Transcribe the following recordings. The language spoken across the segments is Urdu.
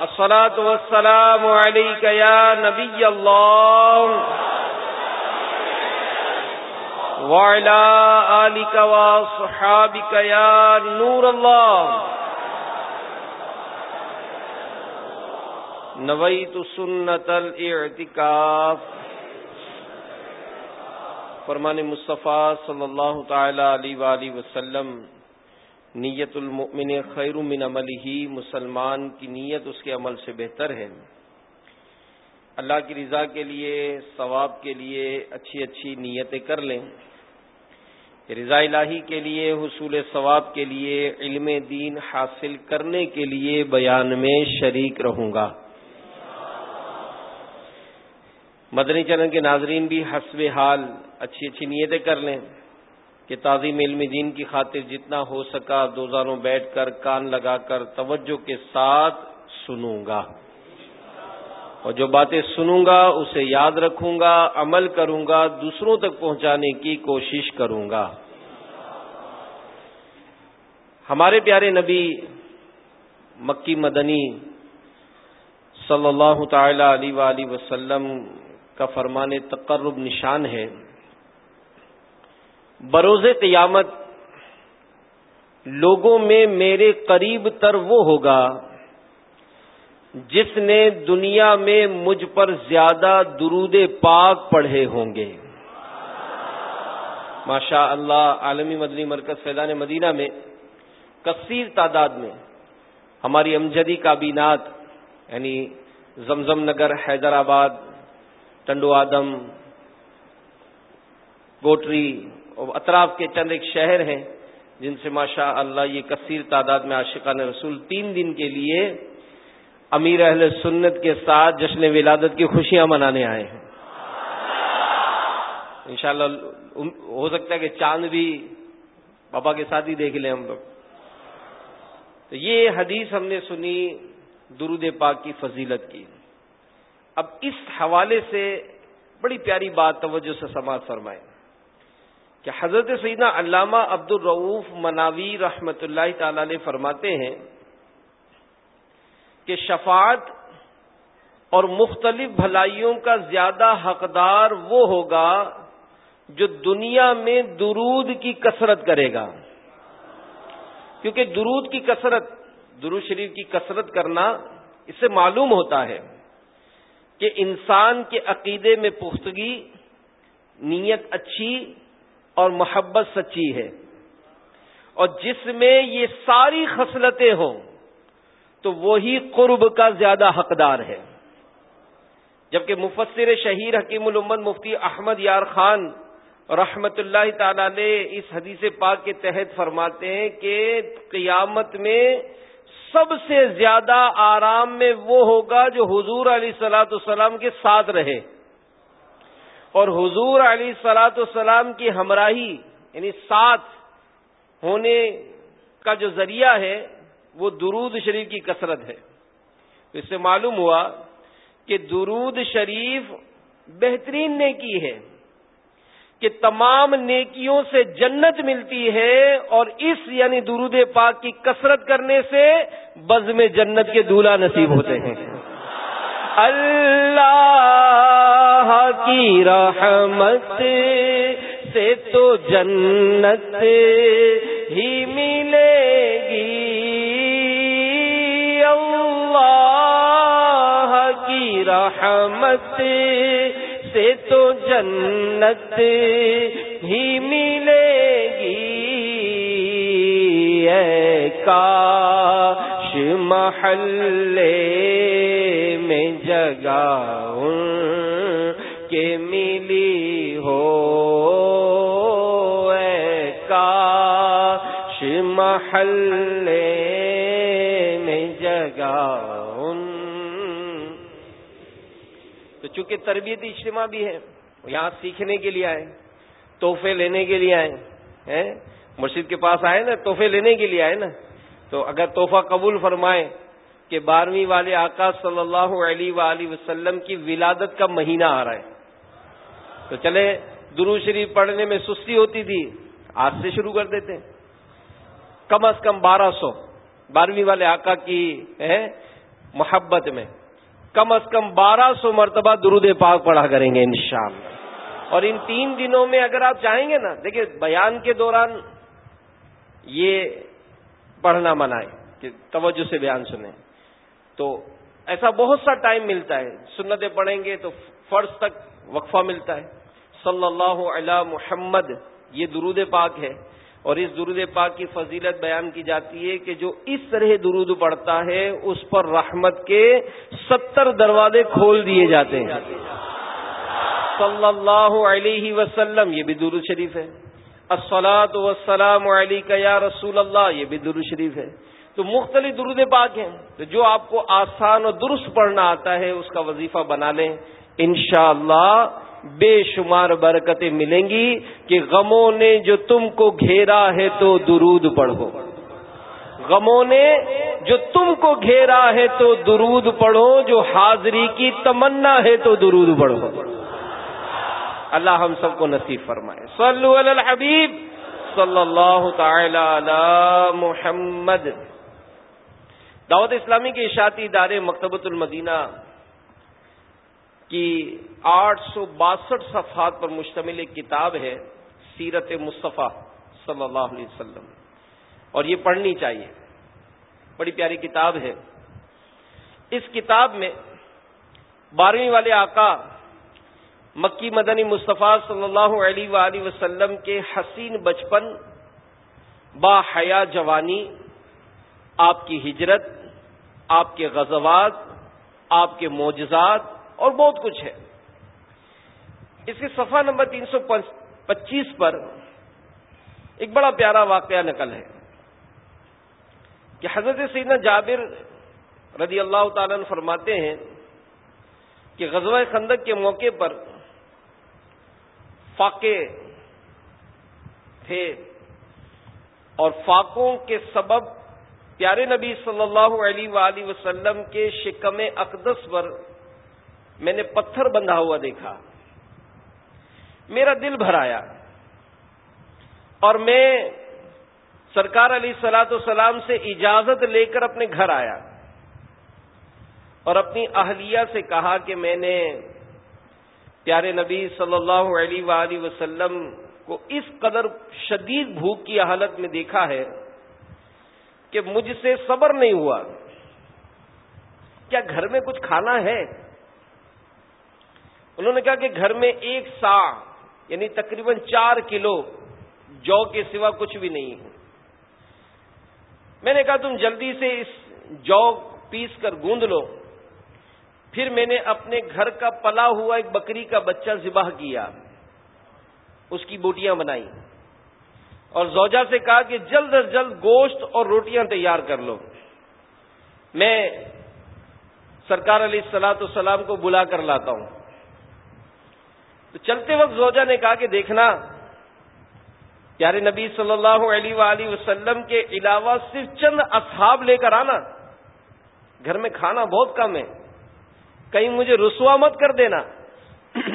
الصلاة والسلام عليك يا نبي الله. وعلى آلك وصحابك يا نور الله. نويت سنة الاعتكاف. فرمان مصطفیٰ صلی اللہ تعالی علیہ وآلہ وسلم نیت المؤمن خیر من عمل ہی مسلمان کی نیت اس کے عمل سے بہتر ہے۔ اللہ کی رضا کے لیے، ثواب کے لیے اچھی اچھی نیتیں کر لیں۔ رضا الہی کے لیے، حصول ثواب کے لیے، علم دین حاصل کرنے کے لیے بیان میں شریک رہوں گا۔ مدنی چرن کے ناظرین بھی حسب حال اچھی اچھی نیتیں کر لیں۔ کہ تعظیم علم دین کی خاطر جتنا ہو سکا دوزاروں بیٹھ کر کان لگا کر توجہ کے ساتھ سنوں گا۔ اور جو باتیں سنوں گا، اسے یاد رکھوں گا، عمل کروں گا، دوسروں تک پہنچانے کی کوشش کروں گا۔ ہمارے پیارے نبی مکی مدنی صلی اللہ تعالی علیہ وسلم کا فرمان تقرب نشان ہے۔ بروز قیامت لوگوں میں میرے قریب تر وہ ہوگا جس نے دنیا میں مجھ پر زیادہ درود پاک پڑھے ہوں گے۔ ماشاء اللہ، عالمی مدنی مرکز فیضان مدینہ میں کثیر تعداد میں ہماری امجدی کابینات یعنی زمزم نگر، حیدرآباد، ٹنڈو آدم، گوٹری اطراف کے چند ایک شہر ہیں جن سے ماشاء اللہ یہ کثیر تعداد میں عاشقان رسول تین دن کے لیے امیر اہل سنت کے ساتھ جشن ولادت کی خوشیاں منانے آئے ہیں۔ انشاءاللہ ہو سکتا ہے کہ چاند بھی پاپا کے ساتھ ہی دیکھ لیں ہم لوگ۔ تو یہ حدیث ہم نے سنی درود پاک کی فضیلت کی۔ اب اس حوالے سے بڑی پیاری بات توجہ سے سماعت فرمائیں۔ کہ حضرت سیدنا علامہ عبد الروف مناوی رحمت اللہ تعالی علیہ فرماتے ہیں کہ شفاعت اور مختلف بھلائیوں کا زیادہ حقدار وہ ہوگا جو دنیا میں درود کی کثرت کرے گا۔ کیونکہ درود کی کثرت، درود شریف کی کثرت کرنا اس سے معلوم ہوتا ہے کہ انسان کے عقیدے میں پختگی، نیت اچھی اور محبت سچی ہے۔ اور جس میں یہ ساری خصلتیں ہوں، تو وہی قرب کا زیادہ حقدار ہے۔ جبکہ مفسر شہیر حکیم الامت مفتی احمد یار خان رحمت اللہ تعالی نے اس حدیث پاک کے تحت فرماتے ہیں کہ قیامت میں سب سے زیادہ آرام میں وہ ہوگا جو حضور علیہ سلاۃ السلام کے ساتھ رہے۔ اور حضور علی سلاۃ السلام کی ہمراہی یعنی ساتھ ہونے کا جو ذریعہ ہے، وہ درود شریف کی کثرت ہے۔ اس سے معلوم ہوا کہ درود شریف بہترین نیکی ہے، کہ تمام نیکیوں سے جنت ملتی ہے اور اس یعنی درود پاک کی کثرت کرنے سے بز میں جنت کے دولہا نصیب ہوتے ہیں۔ اللہ کی رحمت سے تو جنت ہی ملے گی۔ اللہ کی رحمت سے تو جنت ہی ملے گی۔ اے کاش محلے میں جگہ کے ملی ہو کاش محلے لگا تو چونکہ تربیتی اجتماع بھی ہے یہاں سیکھنے کے لیے آئے، تحفے لینے کے لیے آئے مسجد کے پاس آئے نا، تحفے لینے کے لیے آئے نا۔ تو اگر تحفہ قبول فرمائے کہ بارہویں والے آقا صلی اللہ علیہ وآلہ وسلم کی ولادت کا مہینہ آ رہا ہے تو چلے درو شریف پڑھنے میں سستی ہوتی تھی، آج سے شروع کر دیتے کم از کم بارہ سو، بارہویں والے آقا کی محبت میں۔ کم از کم بارہ سو مرتبہ درود پاک پڑھا کریں گے انشاءاللہ۔ اور ان تین دنوں میں اگر آپ چاہیں گے نا دیکھیں بیان کے دوران یہ پڑھنا منائے کہ توجہ سے بیان سنیں۔ تو ایسا بہت سا ٹائم ملتا ہے، سنتیں پڑھیں گے تو فرض تک وقفہ ملتا ہے۔ صلی اللہ علی محمد، یہ درود پاک ہے۔ اور اس درود پاک کی فضیلت بیان کی جاتی ہے کہ جو اس طرح درود پڑتا ہے، اس پر رحمت کے ستر دروازے کھول دیے جاتے ہیں۔ صلی اللہ علیہ وسلم، یہ بھی درود شریف ہے۔ السلاۃ وسلام علیہ یا رسول اللہ، یہ بھی درود شریف ہے۔ تو مختلف درود پاک ہیں۔ تو جو آپ کو آسان اور درست پڑھنا آتا ہے، اس کا وظیفہ بنا لیں۔ انشاءاللہ اللہ بے شمار برکتیں ملیں گی کہ غموں نے جو تم کو گھیرا ہے تو درود پڑھو۔ غموں نے جو تم کو گھیرا ہے تو درود پڑھو، جو حاضری کی تمنا ہے تو درود پڑھو۔ اللہ ہم سب کو نصیب فرمائے۔ صلو علی الحبیب۔ صلی اللہ تعالی علی محمد۔ دعوت اسلامی کے اشاعتی ادارے مکتبۃ المدینہ کی آٹھ سو باسٹھ صفحات پر مشتمل ایک کتاب ہے، سیرت مصطفیٰ صلی اللہ علیہ وسلم۔ اور یہ پڑھنی چاہیے۔ بڑی پیاری کتاب ہے۔ اس کتاب میں بارہویں والے آقا مکی مدنی مصطفیٰ صلی اللہ علیہ وآلہ وسلم کے حسین بچپن با حیا جوانی، آپ کی ہجرت، آپ کے غزوات، آپ کے معجزات اور بہت کچھ ہے۔ اس کے صفحہ نمبر تین سو پچیس پر ایک بڑا پیارا واقعہ نقل ہے کہ حضرت سیدنا جابر رضی اللہ تعالیٰ فرماتے ہیں کہ غزوہ خندق کے موقع پر فاقے تھے اور فاقوں کے سبب پیارے نبی صلی اللہ علیہ وآلہ وسلم کے شکم اقدس پر میں نے پتھر بندھا ہوا دیکھا۔ میرا دل بھر آیا۔ اور میں سرکار علی سلاۃ السلام سے اجازت لے کر اپنے گھر آیا۔ اور اپنی اہلیہ سے کہا کہ میں نے پیارے نبی صلی اللہ علیہ وآلہ وسلم کو اس قدر شدید بھوک کی حالت میں دیکھا ہے کہ مجھ سے صبر نہیں ہوا۔ کیا گھر میں کچھ کھانا ہے؟ انہوں نے کہا کہ گھر میں ایک سا یعنی تقریباً چار کلو جو کے سوا کچھ بھی نہیں ہے۔ میں نے کہا تم جلدی سے اس جو پیس کر گوند لو۔ پھر میں نے اپنے گھر کا پلا ہوا ایک بکری کا بچہ ذبح کیا۔ اس کی بوٹیاں بنائی۔ اور زوجا سے کہا کہ جلد از جلد گوشت اور روٹیاں تیار کر لو۔ میں سرکار علیہ السلاۃ السلام کو بلا کر لاتا ہوں۔ تو چلتے وقت زوجا نے کہا کہ دیکھنا، پیارے نبی صلی اللہ علیہ وآلہ وسلم کے علاوہ صرف چند اصحاب لے کر آنا۔ گھر میں کھانا بہت کم ہے۔ کہیں مجھے رسوا مت کر دینا۔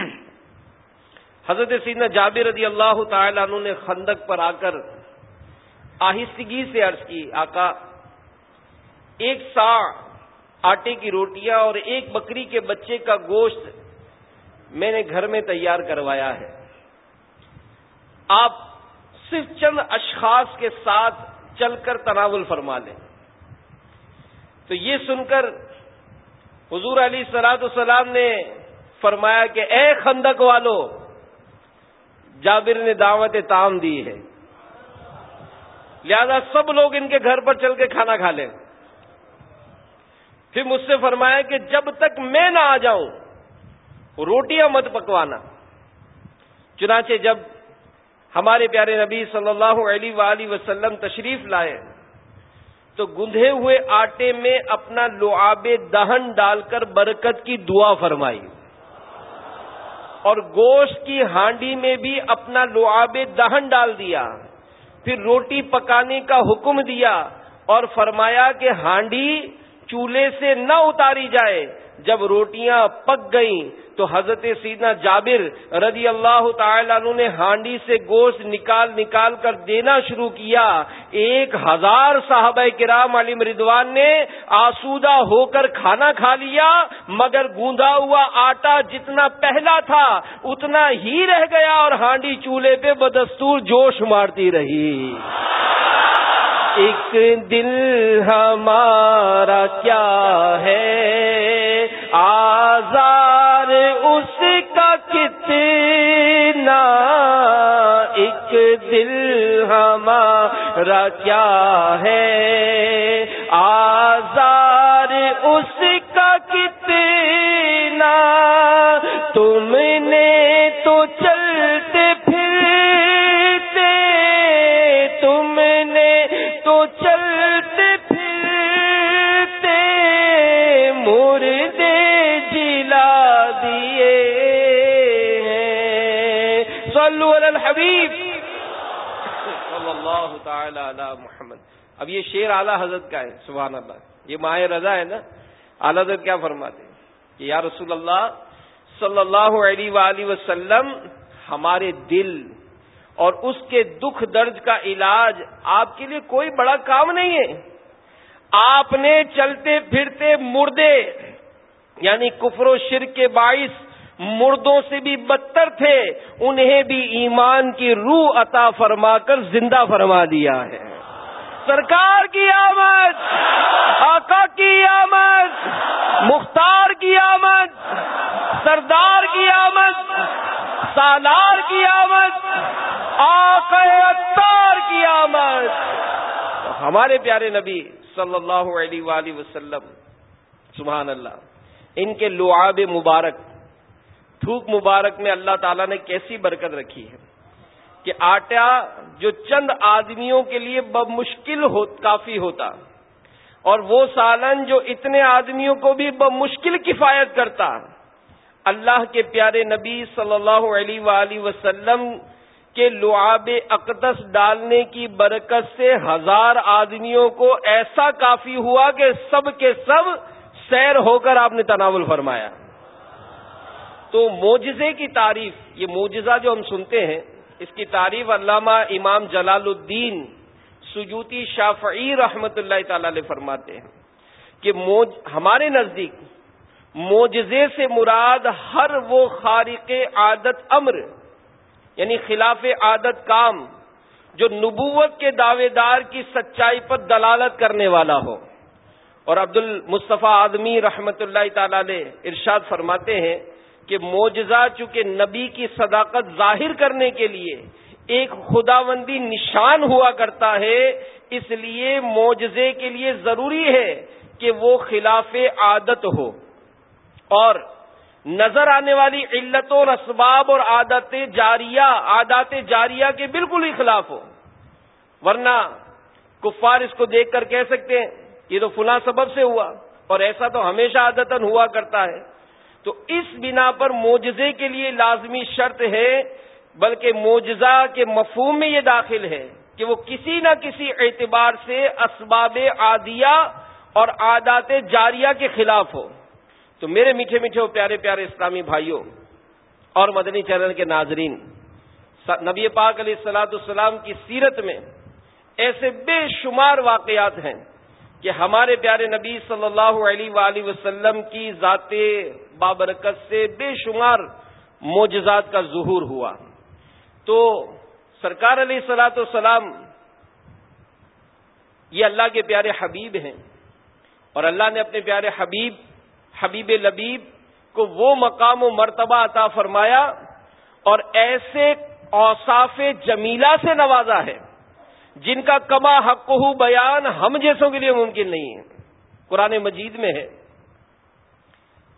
حضرت سیدنا جابر رضی اللہ تعالی عنہ نے خندق پر آ کر آہستگی سے عرض کی، آقا، ایک سا آٹے کی روٹیاں اور ایک بکری کے بچے کا گوشت میں نے گھر میں تیار کروایا ہے۔ آپ صرف چند اشخاص کے ساتھ چل کر تناول فرما لیں۔ تو یہ سن کر حضور علی سلاد السلام نے فرمایا کہ اے خندق والو، جابر نے دعوت تام دی ہے۔ لہذا سب لوگ ان کے گھر پر چل کے کھانا کھا لیں۔ پھر مجھ سے فرمایا کہ جب تک میں نہ آ جاؤں روٹیاں مت پکوانا۔ چنانچہ جب ہمارے پیارے نبی صلی اللہ علیہ وآلہ وسلم تشریف لائے، تو گندھے ہوئے آٹے میں اپنا لعاب دہن ڈال کر برکت کی دعا فرمائی۔ اور گوشت کی ہانڈی میں بھی اپنا لعاب دہن ڈال دیا۔ پھر روٹی پکانے کا حکم دیا اور فرمایا کہ ہانڈی چولہے سے نہ اتاری جائے۔ جب روٹیاں پک گئیں تو حضرت سیدنا جابر رضی اللہ تعالی عنہ نے ہانڈی سے گوشت نکال نکال کر دینا شروع کیا۔ ایک ہزار صحابہ کرام علی مردوان نے آسودہ ہو کر کھانا کھا لیا، مگر گوندا ہوا آٹا جتنا پہلا تھا اتنا ہی رہ گیا اور ہانڈی چولہے پہ بدستور جوش مارتی رہی۔ ایک دل ہمارا کیا ہے؟ آزار اس کا کتنا؟ ایک دل ہمارا کیا ہے؟ آزار اس کا کتنا؟ تم نے تو چلتے الحبیب صلی اللہ تعالی علی محمد. اب یہ شیر اعلی حضرت کا ہے، سبحان اللہ. یہ ماہ رضا ہے نا؟ اعلی حضرت کیا فرماتے کہ یا رسول اللہ صلی اللہ علیہ وآلہ وسلم، ہمارے دل اور اس کے دکھ درد کا علاج آپ کے لیے کوئی بڑا کام نہیں ہے۔ آپ نے چلتے پھرتے مردے یعنی کفر و شر کے باعث مردوں سے بھی بدتر تھے، انہیں بھی ایمان کی روح عطا فرما کر زندہ فرما دیا ہے۔ سرکار کی آمد، آقا کی آمد، مختار کی آمد، سردار کی آمد، سالار کی آمد اتار کی آمد۔ ہمارے پیارے نبی صلی اللہ علیہ وآلہ وسلم، سبحان اللہ، ان کے لعاب مبارک تھوک مبارک میں اللہ تعالیٰ نے کیسی برکت رکھی ہے کہ آٹا جو چند آدمیوں کے لیے بمشکل ہو کافی ہوتا اور وہ سالن جو اتنے آدمیوں کو بھی بمشکل کفایت کرتا اللہ کے پیارے نبی صلی اللہ علیہ وآلہ وسلم کے لعاب اقدس ڈالنے کی برکت سے ہزار آدمیوں کو ایسا کافی ہوا کہ سب کے سب سیر ہو کر آپ نے تناول فرمایا۔ تو موجزے کی تعریف، یہ موجزہ جو ہم سنتے ہیں، اس کی تعریف علامہ امام جلال الدین سجوتی شافعی رحمت اللہ تعالی علیہ فرماتے ہیں کہ موج، ہمارے نزدیک موجزے سے مراد ہر وہ خارق عادت امر یعنی خلاف عادت کام، جو نبوت کے دعوے دار کی سچائی پر دلالت کرنے والا ہو۔ اور عبد المصطفیٰ آدمی رحمت اللہ تعالی علیہ ارشاد فرماتے ہیں کہ موجزہ چونکہ نبی کی صداقت ظاہر کرنے کے لیے ایک خداوندی نشان ہوا کرتا ہے، اس لیے موجزے کے لیے ضروری ہے کہ وہ خلاف عادت ہو۔ اور نظر آنے والی علتوں اور اسباب اور عادت جاریہ عادات جاریہ کے بالکل ہی خلاف ہو۔ ورنہ کفار اس کو دیکھ کر کہہ سکتے ہیں، یہ تو فلاں سبب سے ہوا، اور ایسا تو ہمیشہ عادتن ہوا کرتا ہے۔ تو اس بنا پر موجزے کے لیے لازمی شرط ہے، بلکہ موجزہ کے مفہوم میں یہ داخل ہے کہ وہ کسی نہ کسی اعتبار سے اسباب عادیہ اور عادات جاریہ کے خلاف ہو۔ تو میرے میٹھے میٹھے پیارے پیارے اسلامی بھائیوں اور مدنی چینل کے ناظرین، نبی پاک علیہ السلاۃ السلام کی سیرت میں ایسے بے شمار واقعات ہیں کہ ہمارے پیارے نبی صلی اللہ علیہ وآلہ وسلم کی ذات بابرکت سے بے شمار معجزات کا ظہور ہوا۔ تو سرکار علیہ السلاۃ والسلام یہ اللہ کے پیارے حبیب ہیں اور اللہ نے اپنے پیارے حبیب حبیب لبیب کو وہ مقام و مرتبہ عطا فرمایا اور ایسے اوصاف جمیلہ سے نوازا ہے جن کا کما حق بیان ہم جیسوں کے لیے ممکن نہیں ہے۔ قرآن مجید میں ہے۔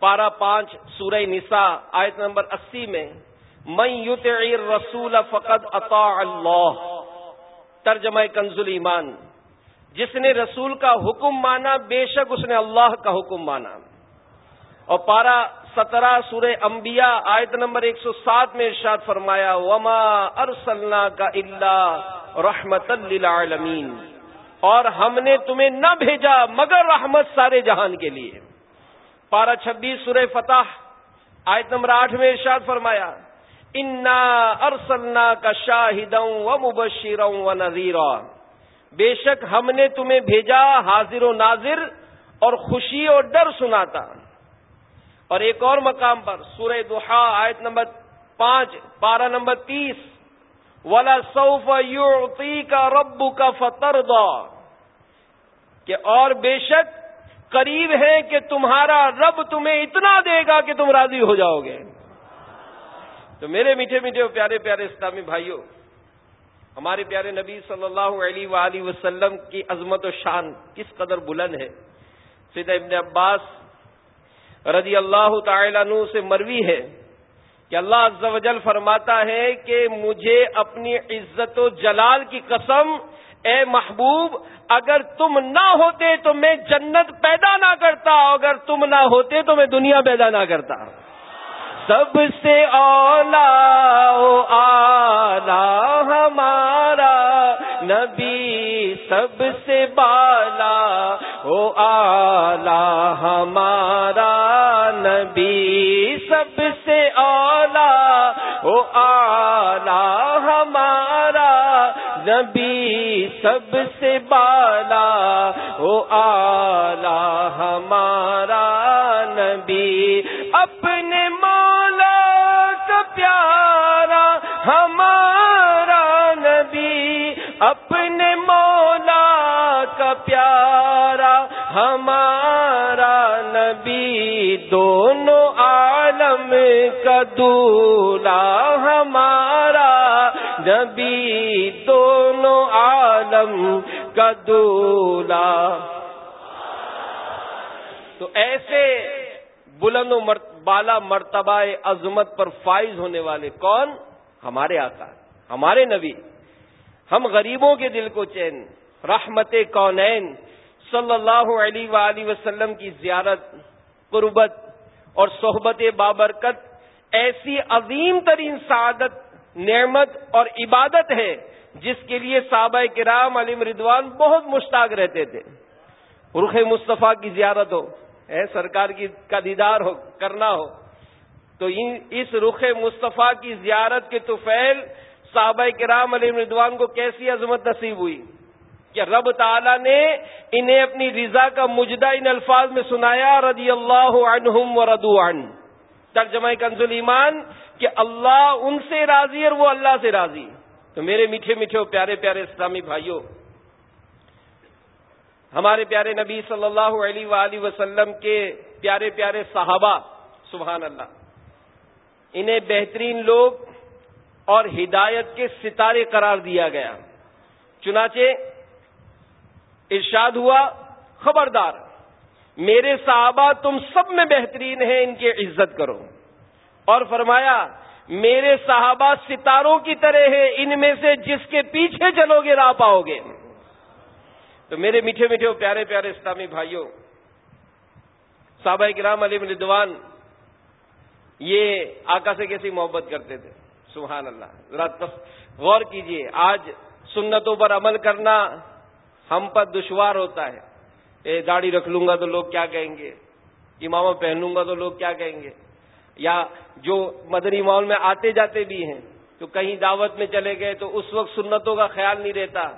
پارا پانچ سورہ نساء، آیت نمبر اسی میں میں یوت رسول فقط عطا اللہ ترجمہ کنزل ایمان۔ جس نے رسول کا حکم مانا، بے شک اس نے اللہ کا حکم مانا۔ اور پارا سترہ سورہ انبیاء، آیت نمبر ایک سو سات میں ارشاد فرمایا، وما ارسلنا کا اللہ رحمت للعالمین اور ہم نے تمہیں نہ بھیجا مگر رحمت سارے جہان کے لیے۔ پارا چھبیس سورہ فتح، آیت نمبر آٹھ میں ارشاد فرمایا، انا ارسلنا کا شاہدوں و مبشروں و نذیرا بے شک ہم نے تمہیں بھیجا حاضر و ناظر اور خوشی اور ڈر سناتا۔ اور ایک اور مقام پر سورہ دہا آیت نمبر پانچ، پارہ نمبر تیس، ولا سوف یوتی کا ربو کا فتر کہ اور بے شک قریب ہے کہ تمہارا رب تمہیں اتنا دے گا کہ تم راضی ہو جاؤ گے۔ تو میرے میٹھے میٹھے پیارے پیارے اسلامی بھائیوں، ہمارے پیارے نبی صلی اللہ علیہ وآلہ وسلم کی عظمت و شان کس قدر بلند ہے۔ سیدھا ابن عباس رضی اللہ تعالیٰ عنہ سے مروی ہے کہ اللہ عز و جل فرماتا ہے کہ مجھے اپنی عزت و جلال کی قسم اے محبوب، اگر تم نہ ہوتے تو میں جنت پیدا نہ کرتا، اگر تم نہ ہوتے تو میں دنیا پیدا نہ کرتا۔ سب سے اولا آلہ ہمارا نبی، سب سے بالا، او آلہ ہمارا نبی، سب سے اولا، او آلہ ہمارا نبی سب سے بالا، او آلہ ہمارا نبی، اپنے مولا کا پیارا ہمارا نبی، اپنے مولا کا پیارا ہمارا نبی دونوں عالم کا دولا۔ تو ایسے بلند و بالا مرتبہ عظمت پر فائز ہونے والے کون؟ ہمارے آقا، ہمارے نبی۔ ہم غریبوں کے دل کو چین، رحمت کونین۔ صلی اللہ علیہ وآلہ وسلم کی زیارت، قربت اور صحبت بابرکت۔ ایسی عظیم ترین سعادت، نعمت اور عبادت ہے جس کے لیے صحابہ کرام علیم ردوان بہت مشتاق رہتے تھے۔ رخ مصطفیٰ کی زیارت ہو سرکار کی کا دیدار ہو، کرنا ہو۔ تو اس رخ مصطفیٰ کی زیارت کے توفیل صحابہ کرام علی مردوان کو کیسی عظمت نصیب ہوئی کہ رب تعالی نے انہیں اپنی رضا کا مجدہ ان الفاظ میں سنایا، رضی اللہ عنہم و ردو عن۔ ترجمہ کنزل ایمان کہ اللہ ان سے راضی اور وہ اللہ سے راضی۔ تو میرے میٹھے میٹھے پیارے پیارے اسلامی بھائیوں، ہمارے پیارے نبی صلی اللہ علیہ وآلہ وسلم کے پیارے پیارے صحابہ، سبحان اللہ، انہیں بہترین لوگ اور ہدایت کے ستارے قرار دیا گیا۔ چنانچہ ارشاد ہوا، خبردار، میرے صحابہ تم سب میں بہترین ہیں، ان کی عزت کرو۔ اور فرمایا میرے صحابہ ستاروں کی طرح ہے ان میں سے جس کے پیچھے چلو گے، راہ پاؤ گے۔ تو میرے میٹھے میٹھے پیارے پیارے اسلامی بھائیوں، صحابہ کرام علی مردوان یہ آقا سے کیسی محبت کرتے تھے؟ سبحان اللہ۔ ذرا غور کیجیے، آج سنتوں پر عمل کرنا ہم پر دشوار ہوتا ہے۔ اے، داڑھی رکھ لوں گا تو لوگ کیا کہیں گے؟ امامہ پہن لوں گا تو لوگ کیا کہیں گے؟ یا جو مدنی ماحول میں آتے جاتے بھی ہیں، تو کہیں دعوت میں چلے گئے تو اس وقت سنتوں کا خیال نہیں رہتا۔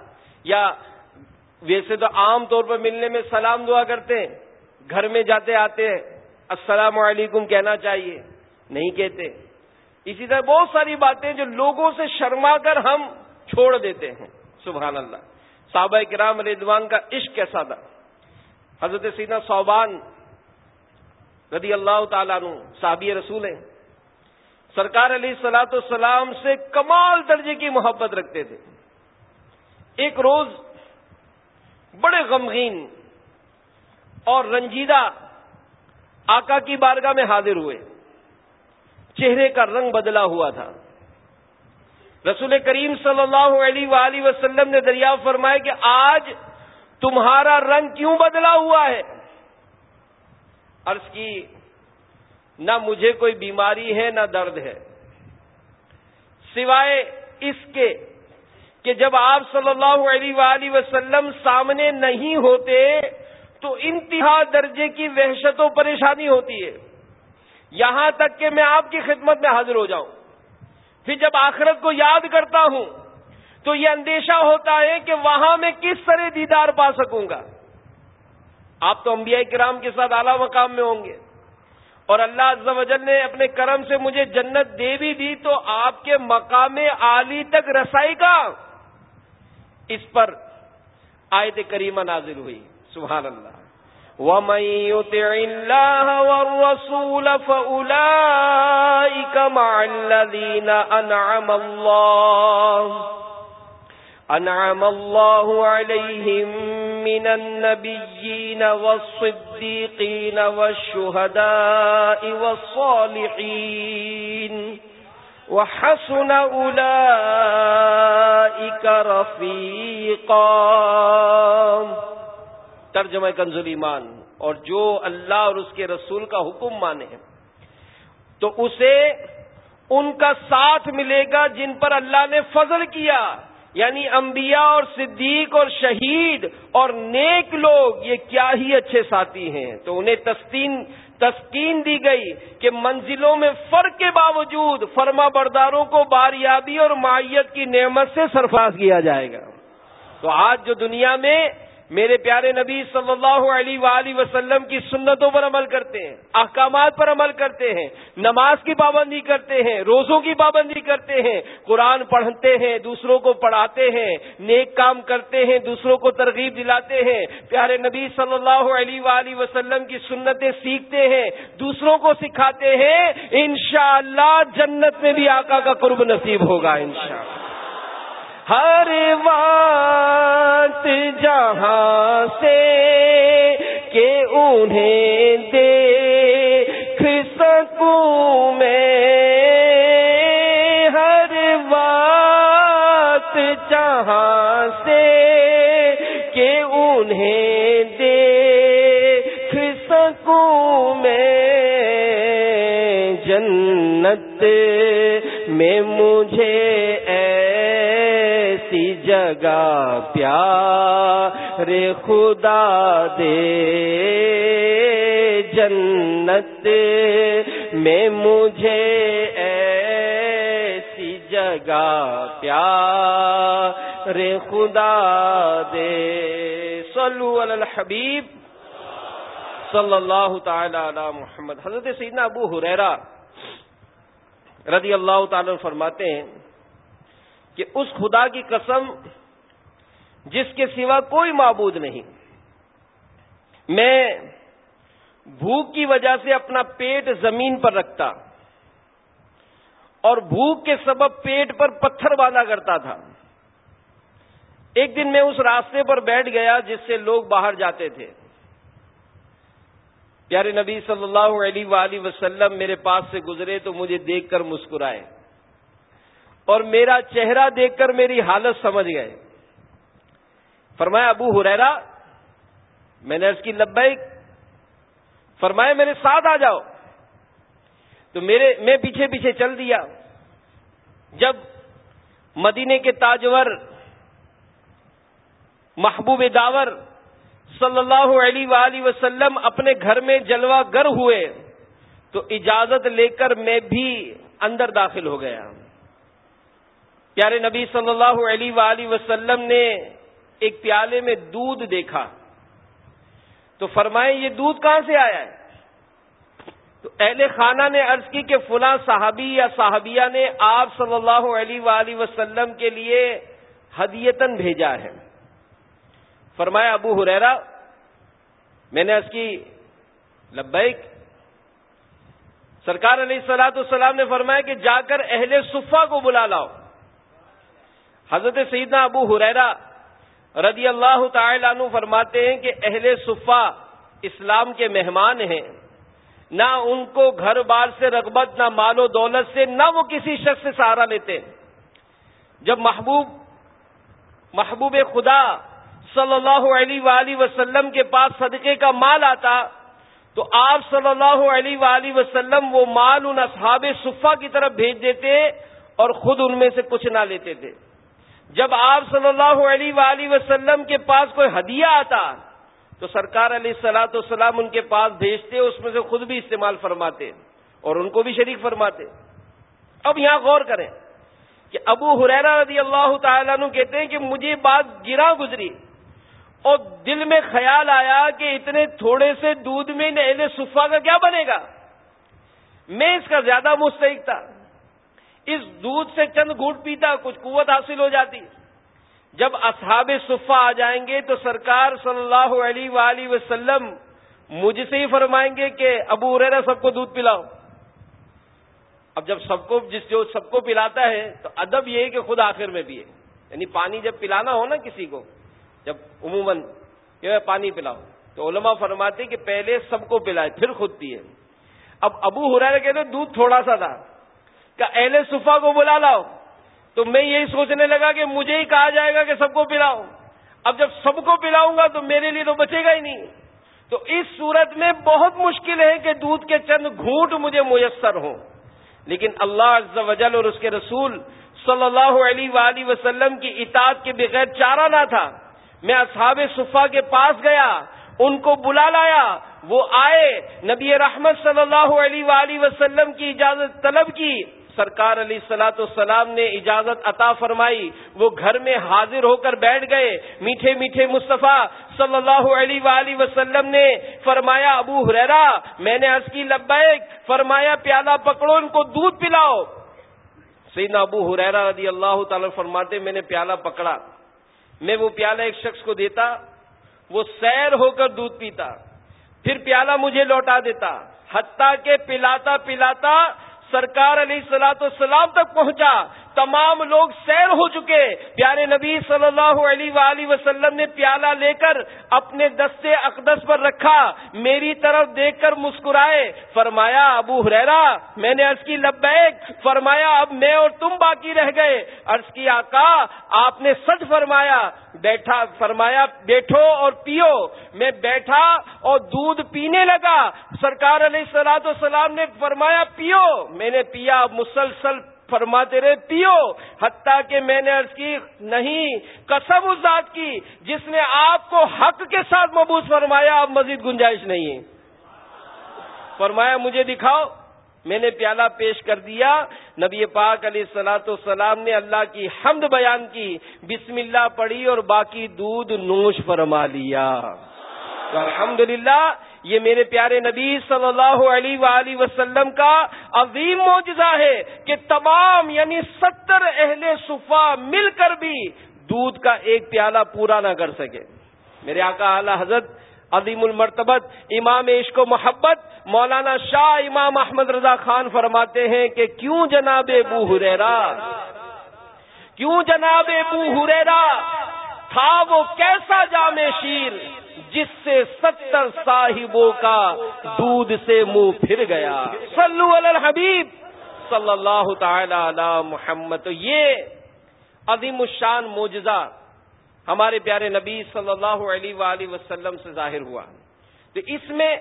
یا ویسے تو عام طور پر ملنے میں سلام دعا کرتے ہیں، گھر میں جاتے آتے ہیں، السلام علیکم کہنا چاہیے، نہیں کہتے۔ اسی طرح بہت ساری باتیں جو لوگوں سے شرما کر ہم چھوڑ دیتے ہیں۔ سبحان اللہ۔ صحابہ کرام ردوان کا عشق کیسا تھا؟ حضرت سینا صوبان رضی اللہ تعالیٰ عنہ، صحابی رسول ہیں۔ سرکار علی سلاۃ السلام سے کمال درجے کی محبت رکھتے تھے۔ ایک روز بڑے غمگین اور رنجیدہ آقا کی بارگاہ میں حاضر ہوئے۔ چہرے کا رنگ بدلا ہوا تھا۔ رسول کریم صلی اللہ علیہ وآلہ وسلم نے دریافت فرمایا کہ آج تمہارا رنگ کیوں بدلا ہوا ہے؟ عرض کی، نہ مجھے کوئی بیماری ہے، نہ درد ہے۔ سوائے اس کے کہ جب آپ صلی اللہ علیہ وآلہ وسلم سامنے نہیں ہوتے، تو انتہا درجے کی وحشت و پریشانی ہوتی ہے۔ یہاں تک کہ میں آپ کی خدمت میں حاضر ہو جاؤں۔ پھر جب آخرت کو یاد کرتا ہوں، تو یہ اندیشہ ہوتا ہے کہ وہاں میں کس طرح دیدار پا سکوں گا۔ آپ تو انبیاء کرام کے ساتھ اعلی مقام میں ہوں گے۔ اور اللہ عز و جل نے اپنے کرم سے مجھے جنت دے بھی دی، تو آپ کے مقام عالی تک رسائی کا اس پر آیت کریمہ نازل ہوئی۔ سبحان اللہ۔ وَمَن يُطِعِ اللَّهَ وَالرَّسُولَ فَأُولَئِكَ مَعَ الَّذِينَ أَنْعَمَ اللَّهُ أَنْعَمَ اللَّهُ عَلَيْهِمْ مِنَ النَّبِيِّينَ وَالصِّدِّيقِينَ وَالشُّهَدَاءِ وَالصَّالِحِينَ وحسن أولئك رفيقا. ترجمہ کنزل ایمان، اور جو اللہ اور اس کے رسول کا حکم مانے تو اسے ان کا ساتھ ملے گا جن پر اللہ نے فضل کیا۔ یعنی انبیاء اور صدیق اور شہید اور نیک لوگ یہ کیا ہی اچھے ساتھی ہیں؟ تو انہیں تسکین تسکین دی گئی کہ منزلوں میں فرق کے باوجود فرما برداروں کو باریابی اور معیت کی نعمت سے سرفراز کیا جائے گا۔ تو آج جو دنیا میں میرے پیارے نبی صلی اللہ علیہ وآلہ وسلم کی سنتوں پر عمل کرتے ہیں، احکامات پر عمل کرتے ہیں، نماز کی پابندی کرتے ہیں، روزوں کی پابندی کرتے ہیں، قرآن پڑھتے ہیں، دوسروں کو پڑھاتے ہیں، نیک کام کرتے ہیں، دوسروں کو ترغیب دلاتے ہیں۔ پیارے نبی صلی اللہ علیہ وآلہ وسلم کی سنتیں سیکھتے ہیں، دوسروں کو سکھاتے ہیں۔ انشاءاللہ جنت میں بھی آقا کا قرب نصیب ہوگا، انشاءاللہ۔ ہر بات جہاں سے کہ انہیں دیکھ سکوں میں۔ ہر بات جہاں سے کہ انہیں دیکھ سکوں میں۔ جنت میں مجھے جگہ پیار خدا دے جنت میں مجھے ایسی جگہ پیار خدا دے۔ صلو علی الحبیب صلی اللہ تعالی علی محمد۔ حضرت سیدنا ابو حریرہ رضی اللہ تعالی فرماتے ہیں کہ اس خدا کی قسم جس کے سوا کوئی معبود نہیں۔ میں بھوک کی وجہ سے اپنا پیٹ زمین پر رکھتا اور بھوک کے سبب پیٹ پر پتھر باندھا کرتا تھا۔ ایک دن میں اس راستے پر بیٹھ گیا جس سے لوگ باہر جاتے تھے۔ پیارے نبی صلی اللہ علیہ وآلہ وسلم میرے پاس سے گزرے تو مجھے دیکھ کر مسکرائے۔ اور میرا چہرہ دیکھ کر میری حالت سمجھ گئے۔ فرمایا، ابو ہریرا میں نے اس کی لبیک، فرمایا، میرے ساتھ آ جاؤ۔ تو میرے، میں پیچھے پیچھے چل دیا۔ جب مدینے کے تاجور محبوب داور صلی اللہ علیہ وآلہ وسلم اپنے گھر میں جلوہ گر ہوئے، تو اجازت لے کر میں بھی اندر داخل ہو گیا۔ پیارے نبی صلی اللہ علیہ وآلہ وسلم نے ایک پیالے میں دودھ دیکھا۔ تو فرمائے، یہ دودھ کہاں سے آیا ہے؟ تو اہل خانہ نے عرض کی کہ فلاں صحابی یا صحابیہ نے آپ صلی اللہ علیہ وآلہ وسلم کے لیے ہدیتن بھیجا ہے۔ فرمایا، ابو ہریرا میں نے عرض کی، لبیک، سرکار علیہ السلاۃ السلام نے فرمایا کہ جا کر اہل صفا کو بلا لاؤ۔ حضرت سیدنا ابو حریرا رضی اللہ تعالی عنہ فرماتے ہیں کہ اہل صفا اسلام کے مہمان ہیں۔ نہ ان کو گھر بار سے رغبت، نہ مال و دولت سے، نہ وہ کسی شخص سے سہارا لیتے۔ جب محبوب محبوب خدا صلی اللہ علیہ وآلہ وسلم کے پاس صدقے کا مال آتا، تو آپ صلی اللہ علیہ وآلہ وسلم وہ مال ان اصحاب صفا کی طرف بھیج دیتے اور خود ان میں سے کچھ نہ لیتے تھے۔ جب آپ صلی اللہ علیہ وآلہ وسلم کے پاس کوئی ہدیہ آتا، تو سرکار علیہ السلاۃ والسلام ان کے پاس بھیجتے، اس میں سے خود بھی استعمال فرماتے اور ان کو بھی شریک فرماتے۔ اب یہاں غور کریں کہ ابو حریرا رضی اللہ تعالیٰ عنہ کہتے ہیں کہ مجھے بات گرا گزری اور دل میں خیال آیا کہ اتنے تھوڑے سے دودھ میں نہلے صفا کا کیا بنے گا؟ میں اس کا زیادہ مستحق تھا۔ اس دودھ سے چند گھوٹ پیتا کچھ قوت حاصل ہو جاتی۔ جب اصحاب صفا آ جائیں گے تو سرکار صلی اللہ علیہ وآلہ وسلم مجھ سے ہی فرمائیں گے کہ ابو ریرا سب کو دودھ پلاؤ۔ اب جب سب کو جس جو سب کو پلاتا ہے تو ادب یہ ہے کہ خود آخر میں پیے۔ یعنی پانی جب پلانا ہو نا کسی کو، جب عموماً پانی پلاؤ، تو علماء فرماتے کہ پہلے سب کو پلائے، پھر خود پیے۔ اب ابو ہو کہتے دودھ تھوڑا سا تھا۔ کہ اہل صفا کو بلا لاؤ۔ تو میں یہی سوچنے لگا کہ مجھے ہی کہا جائے گا کہ سب کو پلاؤ۔ اب جب سب کو پلاؤں گا تو میرے لیے تو بچے گا ہی نہیں۔ تو اس صورت میں بہت مشکل ہے کہ دودھ کے چند گھونٹ مجھے میسر ہوں۔ لیکن اللہ عز و جل اور اس کے رسول صلی اللہ علیہ وآلہ وسلم کی اطاعت کے بغیر چارہ نہ تھا۔ میں اصحاب صفا کے پاس گیا، ان کو بلا لایا۔ وہ آئے، نبی رحمت صلی اللہ علیہ وآلہ وسلم کی اجازت طلب کی۔ سرکار علی سلاۃ السلام نے اجازت عطا فرمائی۔ وہ گھر میں حاضر ہو کر بیٹھ گئے۔ میٹھے میٹھے مصطفیٰ صلی اللہ علیہ وآلہ وسلم نے فرمایا، ابو حریرا میں نے عرض کی، لبیک، فرمایا، پیالہ پکڑو، ان کو دودھ پلاؤ۔ سیدنا ابو حریرا رضی اللہ تعالی فرماتے، میں نے پیالہ پکڑا۔ میں وہ پیالہ ایک شخص کو دیتا، وہ سیر ہو کر دودھ پیتا۔ پھر پیالہ مجھے لوٹا دیتا۔ حتیٰ کہ پلاتا پلاتا سرکار علی سلاۃ السلام تک پہنچا تمام لوگ سیر ہو چکے۔ پیارے نبی صلی اللہ علیہ وآلہ وسلم نے پیالہ لے کر اپنے دستے اقدس پر رکھا، میری طرف دیکھ کر مسکرائے۔ فرمایا، ابو حریرا میں نے عرض کی، لبیک، فرمایا، اب میں اور تم باقی رہ گئے۔ عرض کی، آقا، آپ نے سچ فرمایا۔ بیٹھا، فرمایا، بیٹھو اور پیو۔ میں بیٹھا اور دودھ پینے لگا۔ سرکار علیہ سلاۃ والسلام نے فرمایا، پیو۔ میں نے پیا مسلسل فرماتے رہے پیو حتیٰ کہ میں نے عرض کی، نہیں، قسم اس ذات کی جس نے آپ کو حق کے ساتھ مبوس فرمایا اب مزید گنجائش نہیں ہے فرمایا، مجھے دکھاؤ، میں نے پیالہ پیش کر دیا۔ نبی پاک علیہ سلاۃ السلام نے اللہ کی حمد بیان کی، بسم اللہ پڑھی اور باقی دودھ نوش فرما لیا۔ الحمد یہ میرے پیارے نبی صلی اللہ علیہ وآلہ وسلم کا عظیم معجزہ ہے کہ تمام یعنی ستر اہل صفا مل کر بھی دودھ کا ایک پیالہ پورا نہ کر سکے۔ میرے آقا اعلی حضرت عظیم المرتبت، امام عشق و محبت، مولانا شاہ امام احمد رضا خان فرماتے ہیں کہ کیوں جناب ابو ہریرا کیوں جناب ابو ہریرا تھا وہ کیسا جامع شیر؟ جس سے ستر صاحبوں کا دودھ سے منہ پھر گیا۔ صلو علی الحبیب۔ صلی اللہ تعالی علی محمد۔ تو یہ عظیم الشان موجزہ ہمارے پیارے نبی صلی اللہ علیہ وآلہ وسلم سے ظاہر ہوا۔ تو اس میں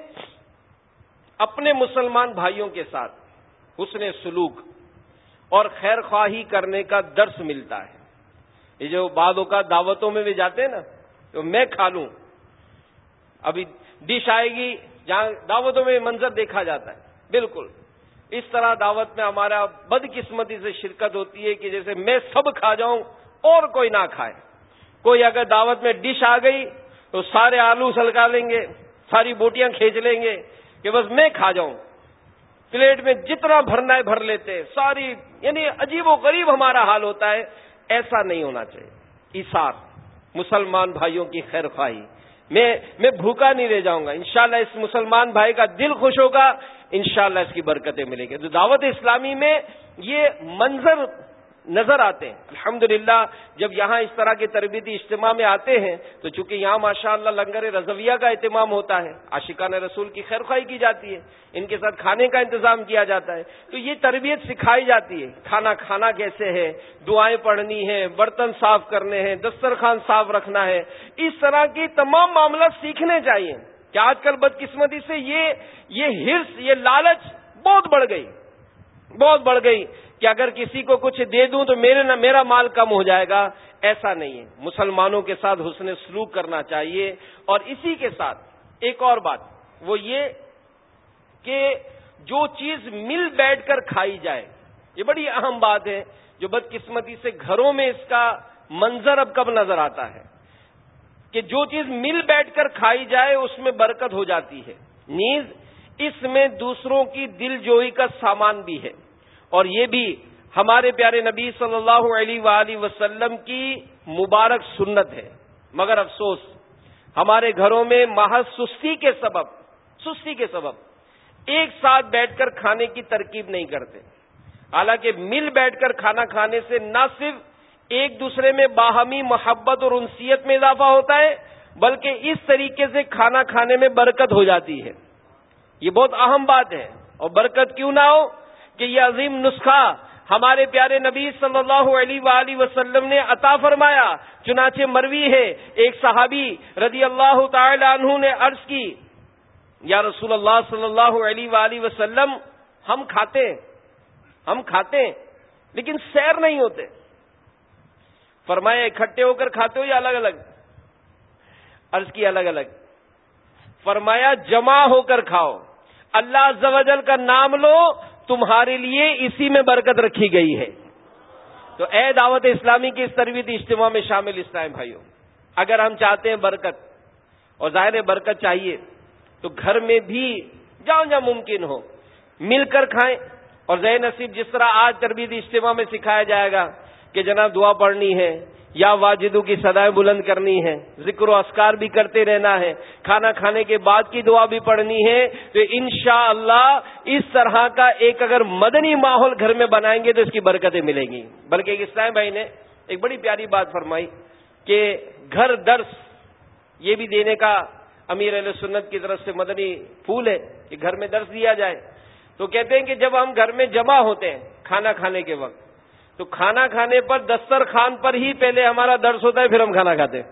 اپنے مسلمان بھائیوں کے ساتھ حسن سلوک اور خیر خواہی کرنے کا درس ملتا ہے۔ یہ جو بعدوں کا دعوتوں میں بھی جاتے ہیں نا، تو میں کھا لوں۔ ابھی ڈش آئے گی، جہاں دعوتوں میں منظر دیکھا جاتا ہے۔ بالکل۔ اس طرح دعوت میں ہمارا بد قسمتی سے شرکت ہوتی ہے کہ جیسے میں سب کھا جاؤں اور کوئی نہ کھائے۔ کوئی اگر دعوت میں ڈش آ گئی تو سارے آلو سلکا لیں گے، ساری بوٹیاں کھینچ لیں گے کہ بس میں کھا جاؤں۔ پلیٹ میں جتنا بھرنا ہے بھر لیتے ساری یعنی عجیب و غریب ہمارا حال ہوتا ہے۔ ایسا نہیں ہونا چاہیے۔ ایسار مسلمان بھائیوں کی خیر خواہی۔ میں میں بھوکا نہیں رہ جاؤں گا۔ انشاءاللہ اس مسلمان بھائی کا دل خوش ہوگا۔ انشاءاللہ اس کی برکتیں ملیں گی۔ تو دعوت اسلامی میں یہ منظر نظر آتے ہیں۔ الحمدللہ، جب یہاں اس طرح کے تربیتی اجتماع میں آتے ہیں، تو چونکہ یہاں ماشاء اللہ لنگر رضویہ کا اہتمام ہوتا ہے، عاشقان رسول کی خیر خواہی کی جاتی ہے، ان کے ساتھ کھانے کا انتظام کیا جاتا ہے، تو یہ تربیت سکھائی جاتی ہے۔ کھانا کھانا کیسے ہے؟ دعائیں پڑھنی ہے برتن صاف کرنے ہیں، دسترخوان صاف رکھنا ہے۔ اس طرح کی تمام معاملات سیکھنے چاہیے۔ کہ آج کل بدقسمتی سے یہ یہ ہرس، یہ لالچ بہت بڑھ گئی۔ بہت بڑھ گئی۔ کہ اگر کسی کو کچھ دے دوں تو میرے نہ میرا مال کم ہو جائے گا۔ ایسا نہیں ہے۔ مسلمانوں کے ساتھ حسن سلوک کرنا چاہیے۔ اور اسی کے ساتھ ایک اور بات، وہ یہ کہ جو چیز مل بیٹھ کر کھائی جائے، یہ بڑی اہم بات ہے۔ جو بدقسمتی سے گھروں میں اس کا منظر اب کب نظر آتا ہے؟ کہ جو چیز مل بیٹھ کر کھائی جائے، اس میں برکت ہو جاتی ہے۔ نیز اس میں دوسروں کی دل جوئی کا سامان بھی ہے۔ اور یہ بھی ہمارے پیارے نبی صلی اللہ علیہ وآلہ وسلم کی مبارک سنت ہے۔ مگر افسوس، ہمارے گھروں میں محض سستی کے سبب، سستی کے سبب ایک ساتھ بیٹھ کر کھانے کی ترکیب نہیں کرتے۔ حالانکہ مل بیٹھ کر کھانا کھانے سے نہ صرف ایک دوسرے میں باہمی محبت اور انسیت میں اضافہ ہوتا ہے، بلکہ اس طریقے سے کھانا کھانے میں برکت ہو جاتی ہے۔ یہ بہت اہم بات ہے۔ اور برکت کیوں نہ ہو؟ کہ یہ عظیم نسخہ ہمارے پیارے نبی صلی اللہ علیہ وآلہ وسلم نے عطا فرمایا۔ چنانچہ مروی ہے، ایک صحابی رضی اللہ تعالی عنہ نے عرض کی، یا رسول اللہ صلی اللہ علیہ وآلہ وسلم، ہم کھاتے ہیں، ہم کھاتے ہیں، لیکن سیر نہیں ہوتے۔ فرمایا، اکٹھے ہو کر کھاتے ہو یا الگ الگ؟ عرض کی الگ الگ۔ فرمایا، جمع ہو کر کھاؤ۔ اللہ زوجل کا نام لو تمہارے لیے اسی میں برکت رکھی گئی ہے۔ تو اے دعوت اسلامی کے اس تربیتی اجتماع میں شامل اسلام بھائیوں اگر ہم چاہتے ہیں برکت اور ظاہر برکت چاہیے، تو گھر میں بھی جاؤ جہاں ممکن ہو۔ مل کر کھائیں۔ اور ذہن نصیب، جس طرح آج تربیتی اجتماع میں سکھایا جائے گا کہ جناب دعا پڑھنی ہے یا واجدوں کی سدائیں بلند کرنی ہے ذکر و اسکار بھی کرتے رہنا ہے، کھانا کھانے کے بعد کی دعا بھی پڑھنی ہے، تو انشاءاللہ اللہ اس طرح کا ایک اگر مدنی ماحول گھر میں بنائیں گے تو اس کی برکتیں ملیں گی۔ بلکہ ایک اسلام بھائی نے ایک بڑی پیاری بات فرمائی کہ گھر درس، یہ بھی دینے کا امیر علیہ سنت کی طرف سے مدنی پھول ہے کہ گھر میں درس دیا جائے۔ تو کہتے ہیں کہ جب ہم گھر میں جمع ہوتے ہیں کھانا کھانے کے وقت تو کھانا کھانے پر دسترخوان پر ہی پہلے ہمارا درس ہوتا ہے، پھر ہم کھانا کھاتے ہیں۔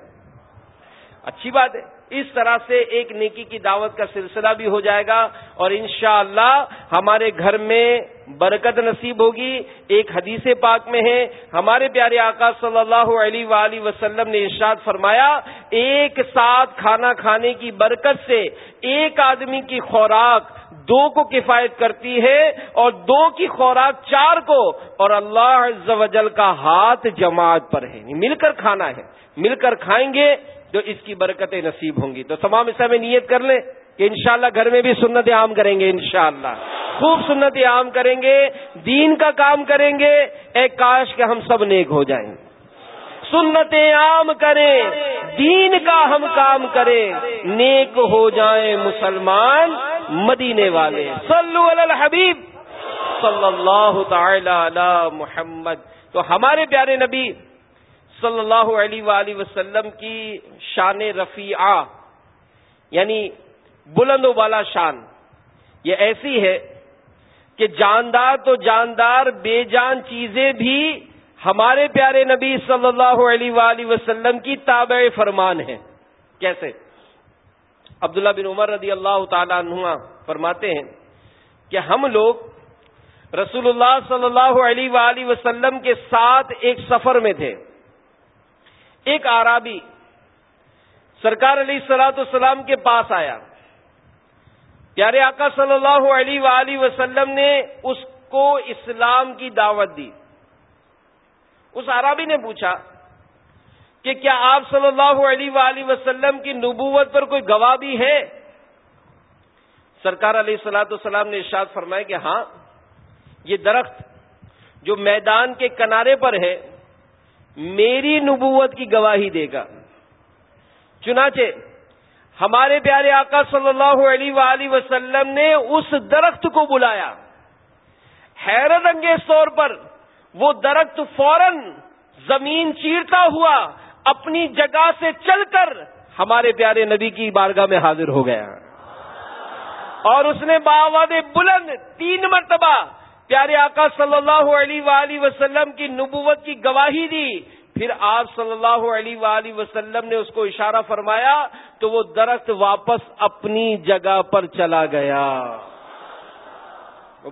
اچھی بات ہے۔ اس طرح سے ایک نیکی کی دعوت کا سلسلہ بھی ہو جائے گا اور انشاءاللہ اللہ ہمارے گھر میں برکت نصیب ہوگی۔ ایک حدیث پاک میں ہے۔ ہمارے پیارے آقا صلی اللہ علیہ وآلہ وسلم نے ارشاد فرمایا، ایک ساتھ کھانا کھانے کی برکت سے ایک آدمی کی خوراک دو کو کفایت کرتی ہے اور دو کی خوراک چار کو اور اللہ عز و جل کا ہاتھ جماعت پر ہے۔ یعنی مل کر کھانا ہے۔ مل کر کھائیں گے تو اس کی برکتیں نصیب ہوں گی۔ تو تمام اس میں نیت کر لیں کہ انشاءاللہ گھر میں بھی سنت عام کریں گے انشاءاللہ۔ خوب سنت عام کریں گے۔ دین کا کام کریں گے۔ اے کاش کہ ہم سب نیک ہو جائیں۔ سنت عام کریں، دین کا ہم کام کریں۔ نیک ہو جائیں مسلمان مدینے والے۔ صلو علی الحبیب۔ صلی اللہ تعالی علی محمد۔ تو ہمارے پیارے نبی صلی اللہ علیہ وآلہ وسلم کی شان رفیع یعنی بلند و بالا شان۔ یہ ایسی ہے کہ جاندار تو جاندار، بے جان چیزیں بھی ہمارے پیارے نبی صلی اللہ علیہ وآلہ وسلم کی تابع فرمان ہے کیسے؟ عبداللہ بن عمر رضی اللہ تعالی عنہ فرماتے ہیں کہ ہم لوگ رسول اللہ صلی اللہ علیہ وآلہ وسلم کے ساتھ ایک سفر میں تھے۔ ایک آرابی سرکار علیہ سلاۃ السلام کے پاس آیا۔ پیارے آقا صلی اللہ علیہ وآلہ وسلم نے اس کو اسلام کی دعوت دی۔ اس آرابی نے پوچھا کہ کیا آپ صلی اللہ علیہ وآلہ وسلم کی نبوت پر کوئی گواہ بھی ہے؟ سرکار علیہ السلاۃ السلام نے ارشاد فرمایا کہ ہاں یہ درخت جو میدان کے کنارے پر ہے، میری نبوت کی گواہی دے گا۔ چنانچہ ہمارے پیارے آقا صلی اللہ علیہ وآلہ وسلم نے اس درخت کو بلایا۔ حیرت انگیز طور پر وہ درخت فوراً زمین چیرتا ہوا اپنی جگہ سے چل کر ہمارے پیارے نبی کی بارگاہ میں حاضر ہو گیا۔ اور اس نے باواد بلند تین مرتبہ پیارے آقا صلی اللہ علیہ وآلہ وسلم کی نبوت کی گواہی دی۔ پھر آپ صلی اللہ علیہ وآلہ وسلم نے اس کو اشارہ فرمایا تو وہ درخت واپس اپنی جگہ پر چلا گیا۔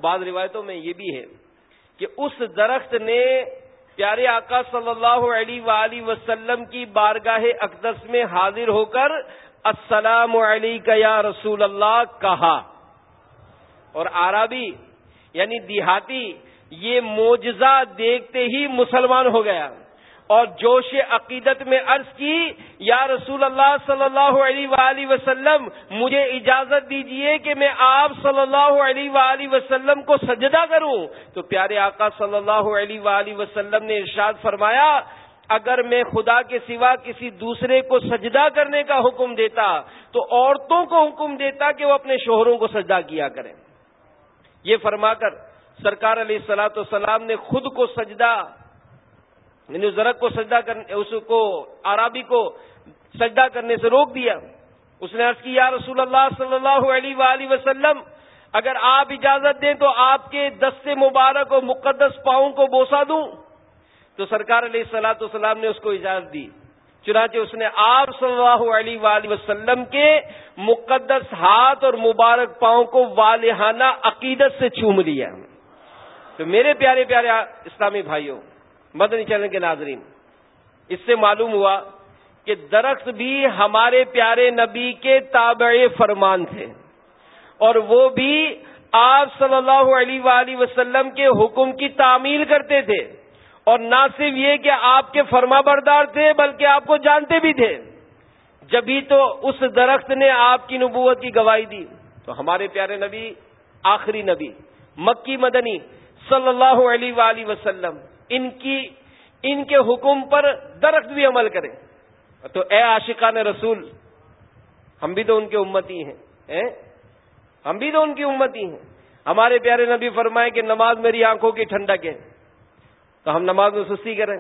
بعض روایتوں میں یہ بھی ہے۔ کہ اس درخت نے پیارے آقا صلی اللہ علیہ وآلہ وسلم کی بارگاہ اقدس میں حاضر ہو کر السلام علیک یا رسول اللہ کہا۔ اور عربی یعنی دیہاتی یہ موجزہ دیکھتے ہی مسلمان ہو گیا۔ اور جوش عقیدت میں عرض کی، یا رسول اللہ صلی اللہ علیہ وآلہ وسلم، مجھے اجازت دیجیے کہ میں آپ صلی اللہ علیہ وآلہ وسلم کو سجدہ کروں۔ تو پیارے آقا صلی اللہ علیہ وآلہ وسلم نے ارشاد فرمایا، اگر میں خدا کے سوا کسی دوسرے کو سجدہ کرنے کا حکم دیتا، تو عورتوں کو حکم دیتا کہ وہ اپنے شوہروں کو سجدہ کیا کریں۔ یہ فرما کر سرکار علیہ السلاۃ والسلام نے خود کو سجدہ یعنی زرق کو سجدہ کرنے اس کو عرابی کو سجدہ کرنے سے روک دیا۔ اس نے عرض کی، یا رسول اللہ صلی اللہ علیہ وآلہ وسلم، اگر آپ اجازت دیں تو آپ کے دست مبارک و مقدس پاؤں کو بوسا دوں۔ تو سرکار علیہ السلاۃ والسلام نے اس کو اجازت دی۔ چنانچہ اس نے آپ صلی اللہ علیہ وآلہ وسلم کے مقدس ہاتھ اور مبارک پاؤں کو والہانہ عقیدت سے چوم لیا۔ تو میرے پیارے پیارے اسلامی بھائیوں مدنی چلن کے ناظرین، اس سے معلوم ہوا کہ درخت بھی ہمارے پیارے نبی کے تابع فرمان تھے۔ اور وہ بھی آپ صلی اللہ علیہ وآلہ وسلم کے حکم کی تعمیل کرتے تھے۔ اور نہ صرف یہ کہ آپ کے فرما بردار تھے، بلکہ آپ کو جانتے بھی تھے۔ جبھی تو اس درخت نے آپ کی نبوت کی گواہی دی۔ تو ہمارے پیارے نبی، آخری نبی، مکی مدنی صلی اللہ علیہ وآلہ وسلم۔ ان کی، ان کے حکم پر درخت بھی عمل کرے تو اے عاشقان رسول، ہم بھی تو ان کے امتی ہیں ہم بھی تو ان کی امتی ہیں۔ ہمارے پیارے نبی فرمائے کہ نماز میری آنکھوں کی ٹھنڈک ہے، تو ہم نماز میں سستی کریں۔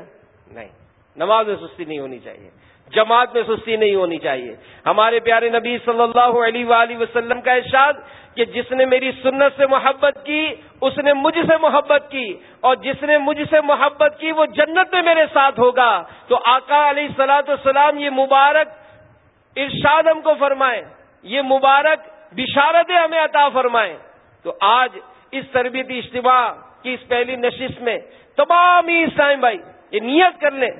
نہیں، نماز میں سستی نہیں ہونی چاہیے۔ جماعت میں سستی نہیں ہونی چاہیے۔ ہمارے پیارے نبی صلی اللہ علیہ وآلہ وسلم کا ارشاد کہ جس نے میری سنت سے محبت کی، اس نے مجھ سے محبت کی اور جس نے مجھ سے محبت کی، وہ جنت میں میرے ساتھ ہوگا۔ تو آقا علیہ سلاۃ السلام یہ مبارک ارشاد ہم کو فرمائے، یہ مبارک بشارتیں ہمیں عطا فرمائیں تو آج اس تربیتی اجتماع کی اس پہلی نشست میں تمام اسلام بھائی یہ نیت کر لیں۔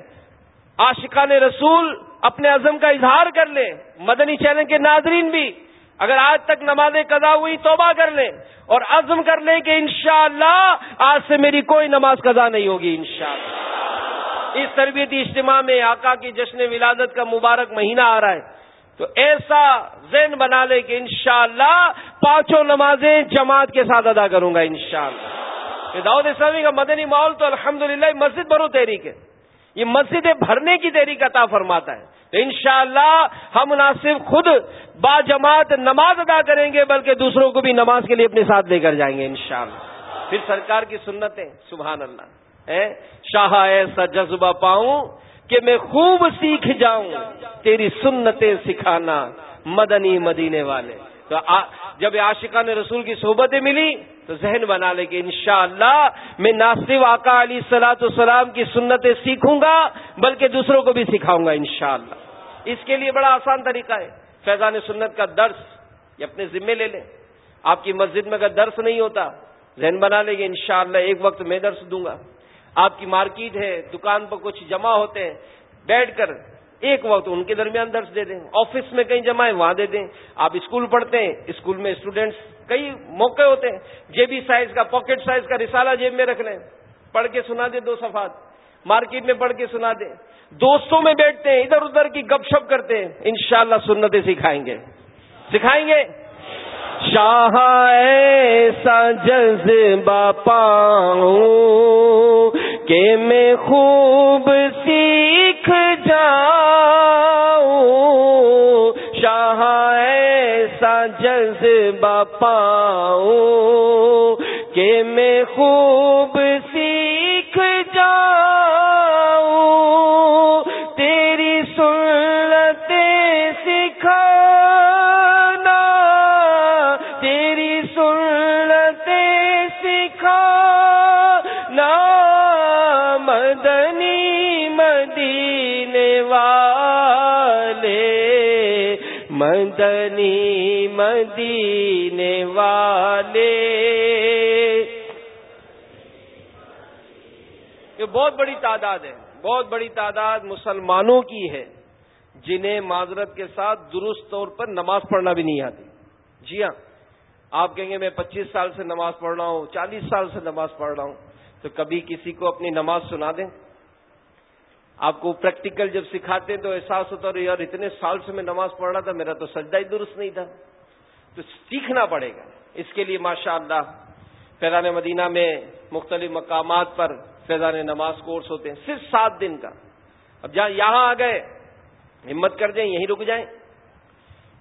عاشقان رسول اپنے عزم کا اظہار کر لیں، مدنی چینل کے ناظرین بھی، اگر آج تک نمازیں قضا ہوئی، توبہ کر لیں اور عزم کر لیں کہ انشاءاللہ آج سے میری کوئی نماز قضا نہیں ہوگی، انشاءاللہ۔ اس تربیتی اجتماع میں آقا کی جشن ولادت کا مبارک مہینہ آ رہا ہے، تو ایسا ذہن بنا لے کہ انشاءاللہ پانچوں نمازیں جماعت کے ساتھ ادا کروں گا، انشاءاللہ۔ شاء داؤد اسلامی کا مدنی ماحول تو الحمدللہ، مسجد برو تحریک ہے۔ یہ مسجدیں بھرنے کی تحریک عطا فرماتا ہے۔ تو انشاءاللہ ہم نہ صرف خود با جماعت نماز ادا کریں گے، بلکہ دوسروں کو بھی نماز کے لیے اپنے ساتھ لے کر جائیں گے انشاءاللہ۔ پھر سرکار کی سنتیں سبحان اللہ شاہ ایسا جذبہ پاؤں کہ میں خوب سیکھ جاؤں تیری سنتیں سکھانا مدنی مدینے والے۔ تو جب عاشقان رسول کی صحبتیں ملی تو ذہن بنا لے کہ انشاءاللہ میں ناصف آقا علی سلاۃ السلام کی سنتیں سیکھوں گا، بلکہ دوسروں کو بھی سکھاؤں گا انشاءاللہ۔ اس کے لیے بڑا آسان طریقہ ہے۔ فیضان سنت کا درس، یہ اپنے ذمے لے لیں۔ آپ کی مسجد میں اگر درس نہیں ہوتا، ذہن بنا لیں کہ انشاءاللہ ایک وقت میں درس دوں گا۔ آپ کی مارکیٹ ہے، دکان پر کچھ جمع ہوتے ہیں، بیٹھ کر ایک وقت ان کے درمیان درس دے دیں۔ آفس میں کہیں جمع ہے، وہاں دے دیں۔ آپ اسکول پڑھتے ہیں، اسکول میں اسٹوڈینٹس کئی موقع ہوتے ہیں۔ جیبی سائز کا، پاکٹ سائز کا رسالہ جیب میں رکھ لیں۔ پڑھ کے سنا دیں دو صفحات۔ مارکیٹ میں پڑھ کے سنا دیں۔ دوستوں میں بیٹھتے ہیں، ادھر ادھر کی گپ شپ کرتے ہیں۔ انشاءاللہ سنتیں سکھائیں گے۔ سکھائیں گے؟ شاہ ایسا جذبہ پاؤں کہ میں خوب سیکھ جاؤں۔ جذبہ پاؤں کہ میں خوب سی مدینے والے۔ یہ بہت بڑی تعداد ہے، بہت بڑی تعداد مسلمانوں کی ہے، جنہیں معذرت کے ساتھ درست طور پر نماز پڑھنا بھی نہیں آتی۔ جی ہاں آپ کہیں گے میں پچیس سال سے نماز پڑھ رہا ہوں، چالیس سال سے نماز پڑھ رہا ہوں، تو کبھی کسی کو اپنی نماز سنا دیں؟ آپ کو پریکٹیکل جب سکھاتے ہیں تو احساس ہوتا ہے، یار اتنے سال سے میں نماز پڑھ رہا تھا، میرا تو سجدہ ہی درست نہیں تھا۔ تو سیکھنا پڑے گا۔ اس کے لیے ماشاء اللہ فیضان مدینہ میں مختلف مقامات پر فیضان نماز کورس ہوتے ہیں، صرف سات دن کا۔ اب جہاں یہاں آ گئے، ہمت کر جائیں، یہیں رک جائیں۔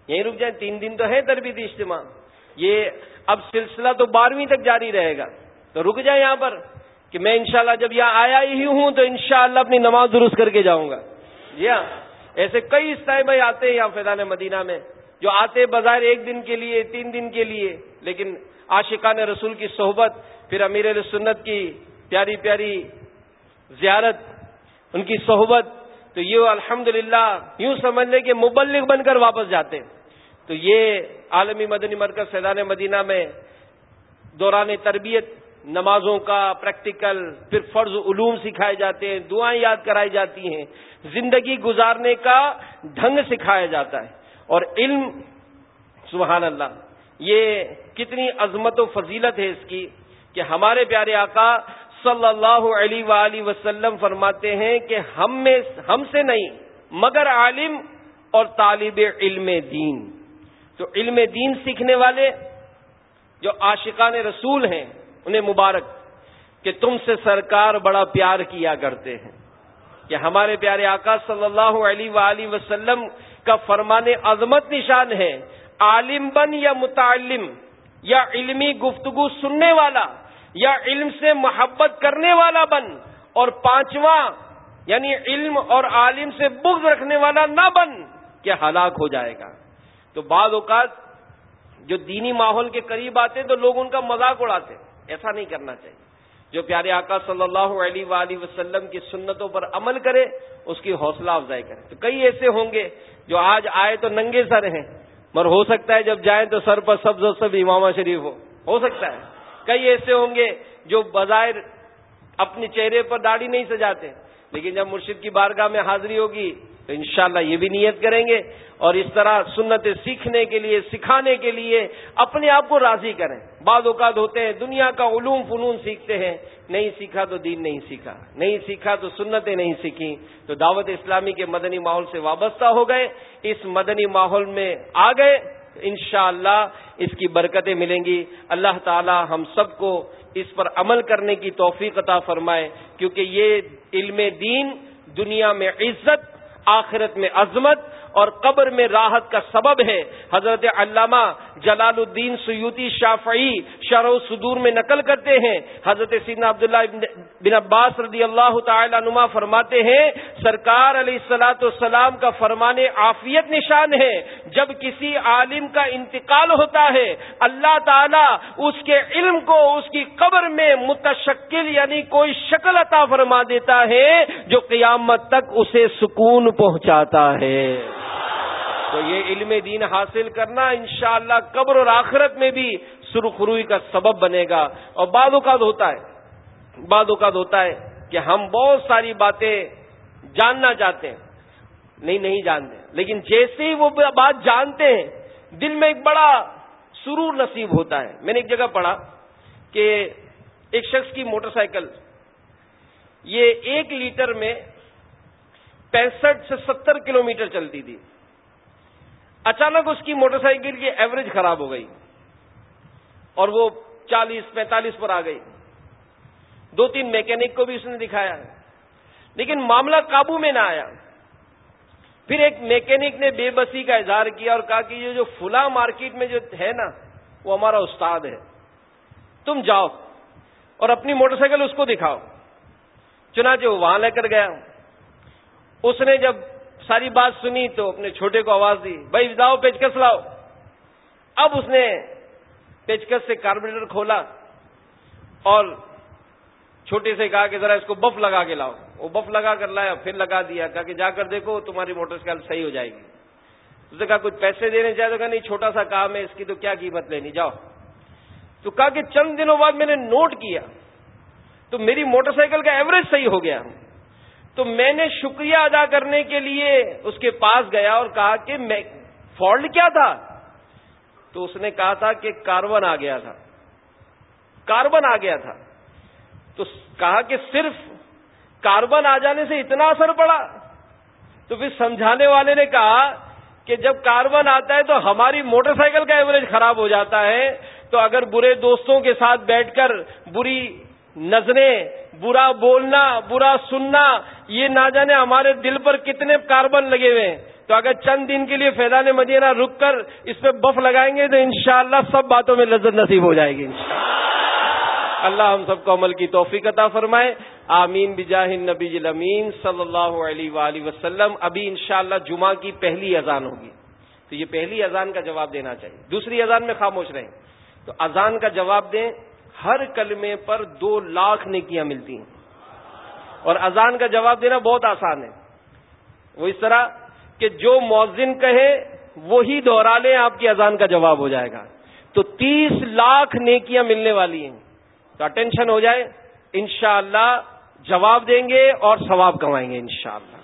یہیں رک جائیں، تین دن تو ہے تربیتی اجتماع۔ یہ اب سلسلہ تو بارہویں تک جاری رہے گا۔ تو رک جائیں یہاں پر کہ میں انشاءاللہ جب یہاں آیا ہی ہوں تو انشاءاللہ اپنی نماز درست کر کے جاؤں گا۔ جی ہاں ایسے کئی استعمال آتے ہیں یہاں فیضان مدینہ میں۔ جو آتے بظاہر ایک دن کے لیے، تین دن کے لیے، لیکن عاشقان رسول کی صحبت، پھر امیر سنت کی پیاری پیاری زیارت، ان کی صحبت، تو یہ الحمد یوں سمجھ لیں کہ مبلغ بن کر واپس جاتے تو یہ عالمی مدنی مرکز سیدان مدینہ میں دوران تربیت، نمازوں کا پریکٹیکل، پھر فرض علوم سکھائے جاتے ہیں، دعائیں یاد کرائی جاتی ہیں۔ زندگی گزارنے کا ڈھنگ سکھایا جاتا ہے۔ اور علم، سبحان اللہ، یہ کتنی عظمت و فضیلت ہے اس کی کہ ہمارے پیارے آقا صلی اللہ علیہ وآلہ وسلم فرماتے ہیں کہ ہم میں، ہم سے نہیں، مگر عالم اور طالب علم دین۔ تو علم دین سیکھنے والے جو عاشقان رسول ہیں، انہیں مبارک کہ تم سے سرکار بڑا پیار کیا کرتے ہیں۔ کہ ہمارے پیارے آقا صلی اللہ علیہ وآلہ وسلم کا فرمان عظمت نشان ہے۔ عالم بن یا متعلم یا علمی گفتگو سننے والا یا علم سے محبت کرنے والا بن اور پانچواں یعنی علم اور عالم سے بغض رکھنے والا نہ بن کہ ہلاک ہو جائے گا۔ تو بعض اوقات جو دینی ماحول کے قریب آتے تو لوگ ان کا مذاق اڑاتے ایسا نہیں کرنا چاہیے۔ جو پیارے آقا صلی اللہ علیہ وآلہ وسلم کی سنتوں پر عمل کرے، اس کی حوصلہ افزائی کرے۔ تو کئی ایسے ہوں گے جو آج آئے تو ننگے سر ہیں، مگر ہو سکتا ہے جب جائیں تو سر پر سبز و سب امامہ شریف ہو۔ ہو سکتا ہے۔ کئی ایسے ہوں گے جو بظاہر اپنے چہرے پر داڑھی نہیں سجاتے۔ لیکن جب مرشد کی بارگاہ میں حاضری ہوگی تو انشاءاللہ یہ بھی نیت کریں گے اور اس طرح سنت سیکھنے کے لیے، سکھانے کے لیے اپنے آپ کو راضی کریں۔ بعض اوقات ہوتے ہیں دنیا کا علوم فنون سیکھتے ہیں، نہیں سیکھا تو دین نہیں سیکھا نہیں سیکھا تو سنتیں نہیں سیکھی تو دعوت اسلامی کے مدنی ماحول سے وابستہ ہو گئے، اس مدنی ماحول میں آ گئے۔ انشاءاللہ اللہ اس کی برکتیں ملیں گی۔ اللہ تعالی ہم سب کو اس پر عمل کرنے کی توفیق عطا فرمائے، کیونکہ یہ علم دین دنیا میں عزت، آخرت میں عظمت اور قبر میں راحت کا سبب ہے۔ حضرت علامہ جلال الدین سیوتی شافعی شرح صدور میں نقل کرتے ہیں۔ حضرت سیدنا عبداللہ بن عباس رضی اللہ تعالی نما فرماتے ہیں، سرکار علیہ السلاۃ والسلام کا فرمان عافیت نشان ہے۔ جب کسی عالم کا انتقال ہوتا ہے، اللہ تعالی اس کے علم کو اس کی قبر میں متشکل یعنی کوئی شکل عطا فرما دیتا ہے، جو قیامت تک اسے سکون پہنچاتا ہے۔ تو یہ علم دین حاصل کرنا انشاءاللہ قبر اور آخرت میں بھی سرخروئی کا سبب بنے گا۔ اور بعد اوقات ہوتا ہے بعد اوقات ہوتا ہے کہ ہم بہت ساری باتیں جاننا چاہتے ہیں، نہیں نہیں جانتے۔ لیکن جیسے ہی وہ بات جانتے ہیں، دل میں ایک بڑا سرور نصیب ہوتا ہے۔ میں نے ایک جگہ پڑھا کہ ایک شخص کی موٹر سائیکل، یہ ایک لیٹر میں پینسٹھ سے ستر کلومیٹر چلتی تھی۔ اچانک اس کی موٹر سائیکل کی ایوریج خراب ہو گئی اور وہ چالیس پینتالیس پر آ گئی۔ دو تین میکینک کو بھی اس نے دکھایا لیکن معاملہ قابو میں نہ آیا۔ پھر ایک میکینک نے بے بسی کا اظہار کیا اور کہا کہ یہ جو فلا مارکیٹ میں جو ہے نا، وہ ہمارا استاد ہے۔ تم جاؤ اور اپنی موٹر سائیکل اس کو دکھاؤ۔ چنانچہ وہ وہاں لے کر گیا۔ اس نے جب ساری بات سنی تو اپنے چھوٹے کو آواز دی، بھائی لاؤ پیچکس لاؤ۔ اب اس نے پیچکس سے کاربوریٹر کھولا اور چھوٹے سے کہا کہ ذرا اس کو بف لگا کے لاؤ۔ وہ بف لگا کر لایا، پھر لگا دیا، کہا کہ جا کر دیکھو، تمہاری موٹر سائیکل صحیح ہو جائے گی۔ اس نے کہا، کچھ پیسے دینے چاہے تو کہا، نہیں، چھوٹا سا کام ہے، اس کی تو کیا قیمت لینی، جاؤ۔ تو کہا کہ چند دنوں بعد میں نے نوٹ کیا تو میری موٹر سائیکل کا ایوریج صحیح ہو گیا۔ تو میں نے شکریہ ادا کرنے کے لیے اس کے پاس گیا اور کہا کہ میں فالٹ کیا تھا؟ تو اس نے کہا تھا کہ کاربن آ گیا تھا۔ کاربن آ گیا تھا۔ تو کہا کہ صرف کاربن آ جانے سے اتنا اثر پڑا۔ تو پھر سمجھانے والے نے کہا کہ جب کاربن آتا ہے تو ہماری موٹر سائیکل کا ایوریج خراب ہو جاتا ہے۔ تو اگر برے دوستوں کے ساتھ بیٹھ کر بری نظریں، برا بولنا، برا سننا، یہ نہ جانے ہمارے دل پر کتنے کاربن لگے ہوئے ہیں۔ تو اگر چند دن کے لیے فیضان مدینہ رک کر اس پہ بف لگائیں گے تو انشاءاللہ سب باتوں میں لذت نصیب ہو جائے گی اللہ ہم سب کو عمل کی توفیق عطا فرمائے۔ آمین۔ بجاہ نبی امین صلی اللہ علیہ وآلہ وسلم۔ ابھی انشاءاللہ جمعہ کی پہلی اذان ہوگی۔ تو یہ پہلی اذان کا جواب دینا چاہیے۔ دوسری اذان میں خاموش رہیں۔ تو اذان کا جواب دیں۔ ہر کلمے پر دو لاکھ نیکیاں ملتی ہیں۔ اور اذان کا جواب دینا بہت آسان ہے۔ وہ اس طرح کہ جو مؤذن کہے، وہی دوہرا لیں، آپ کی اذان کا جواب ہو جائے گا۔ تو تیس لاکھ نیکیاں ملنے والی ہیں۔ تو اٹینشن ہو جائے۔ انشاءاللہ جواب دیں گے اور ثواب کمائیں گے انشاءاللہ۔